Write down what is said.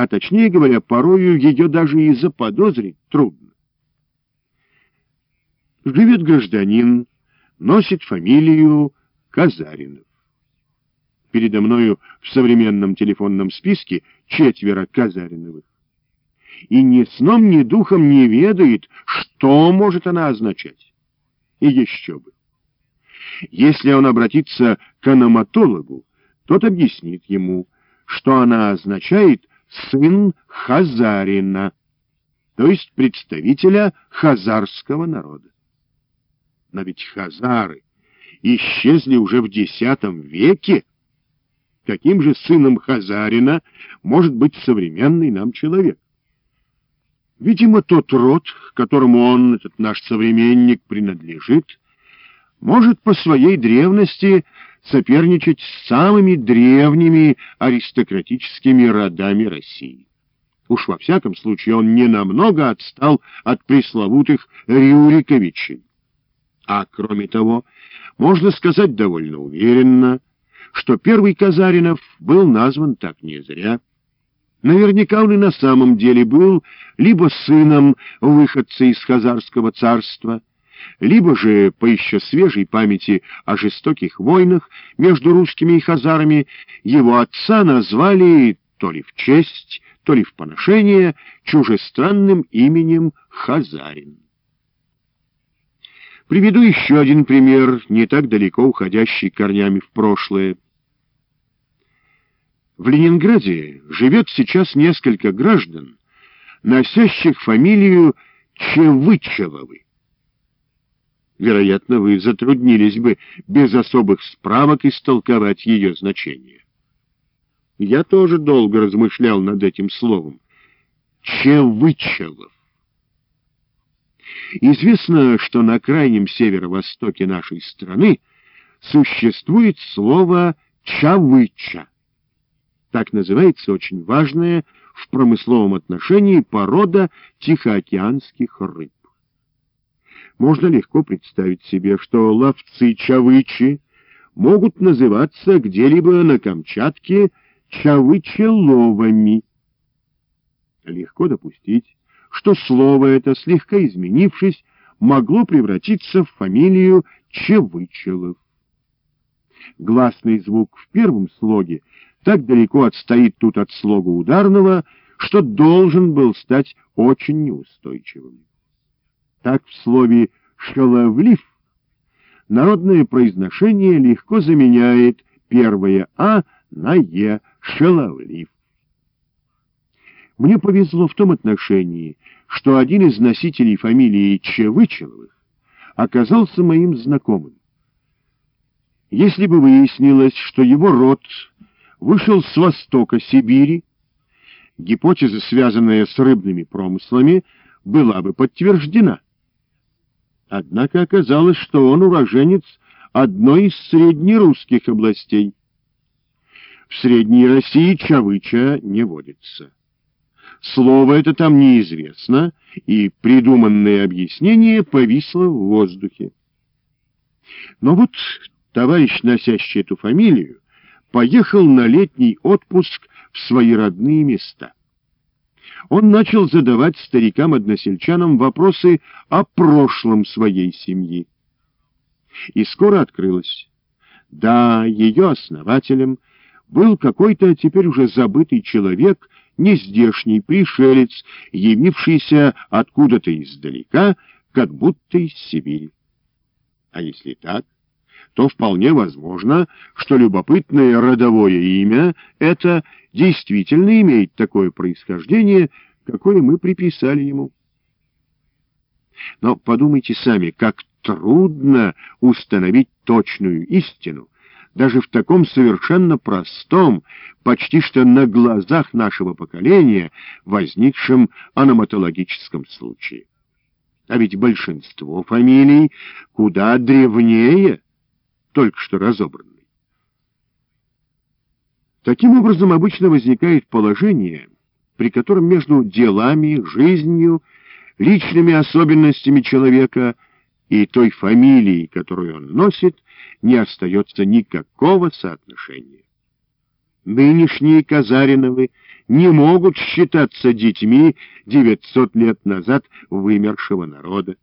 а точнее говоря, порою ее даже и заподозрить трудно. Живет гражданин, носит фамилию Казаринов. Передо мною в современном телефонном списке четверо Казариновых. И ни сном, ни духом не ведает, что может она означать. И еще бы. Если он обратится к аноматологу, тот объяснит ему, что она означает «сын Хазарина», то есть представителя хазарского народа. Но ведь хазары исчезли уже в X веке. Каким же сыном Хазарина может быть современный нам человек? Видимо, тот род, которому он, этот наш современник, принадлежит, может по своей древности соперничать с самыми древними аристократическими родами России. Уж во всяком случае он не намного отстал от пресловутых Рюриковичей. А кроме того, можно сказать довольно уверенно, что первый Казаринов был назван так не зря. Наверняка он и на самом деле был либо сыном выходца из Хазарского царства, либо же, по еще свежей памяти о жестоких войнах между русскими и хазарами, его отца назвали то ли в честь, то ли в поношение чужестранным именем Хазарин. Приведу еще один пример, не так далеко уходящий корнями в прошлое. В Ленинграде живет сейчас несколько граждан, носящих фамилию Чевычевовы. Вероятно, вы затруднились бы без особых справок истолковать ее значение. Я тоже долго размышлял над этим словом. Чевычелов. Известно, что на крайнем северо-востоке нашей страны существует слово «чавыча». Так называется очень важная в промысловом отношении порода тихоокеанских рыб можно легко представить себе, что ловцы-чавычи могут называться где-либо на Камчатке чавычеловами. Легко допустить, что слово это, слегка изменившись, могло превратиться в фамилию Чевычелов. Гласный звук в первом слоге так далеко отстоит тут от слога ударного, что должен был стать очень неустойчивым. Так в слове «шаловлив» народное произношение легко заменяет первое «а» на «е» — «шаловлив». Мне повезло в том отношении, что один из носителей фамилии Чевычеловых оказался моим знакомым. Если бы выяснилось, что его род вышел с востока Сибири, гипотеза, связанная с рыбными промыслами, была бы подтверждена. Однако оказалось, что он уроженец одной из среднерусских областей. В Средней России чавыча не водится. Слово это там неизвестно, и придуманное объяснение повисло в воздухе. Но вот товарищ, носящий эту фамилию, поехал на летний отпуск в свои родные места он начал задавать старикам-односельчанам вопросы о прошлом своей семьи. И скоро открылось. Да, ее основателем был какой-то теперь уже забытый человек, нездешний пришелец, явившийся откуда-то издалека, как будто из Сибири. А если так, то вполне возможно, что любопытное родовое имя это действительно имеет такое происхождение, какое мы приписали ему. Но подумайте сами, как трудно установить точную истину, даже в таком совершенно простом, почти что на глазах нашего поколения, возникшем аноматологическом случае. А ведь большинство фамилий куда древнее, только что разобранной. Таким образом, обычно возникает положение, при котором между делами, жизнью, личными особенностями человека и той фамилией, которую он носит, не остается никакого соотношения. Нынешние Казариновы не могут считаться детьми 900 лет назад вымершего народа.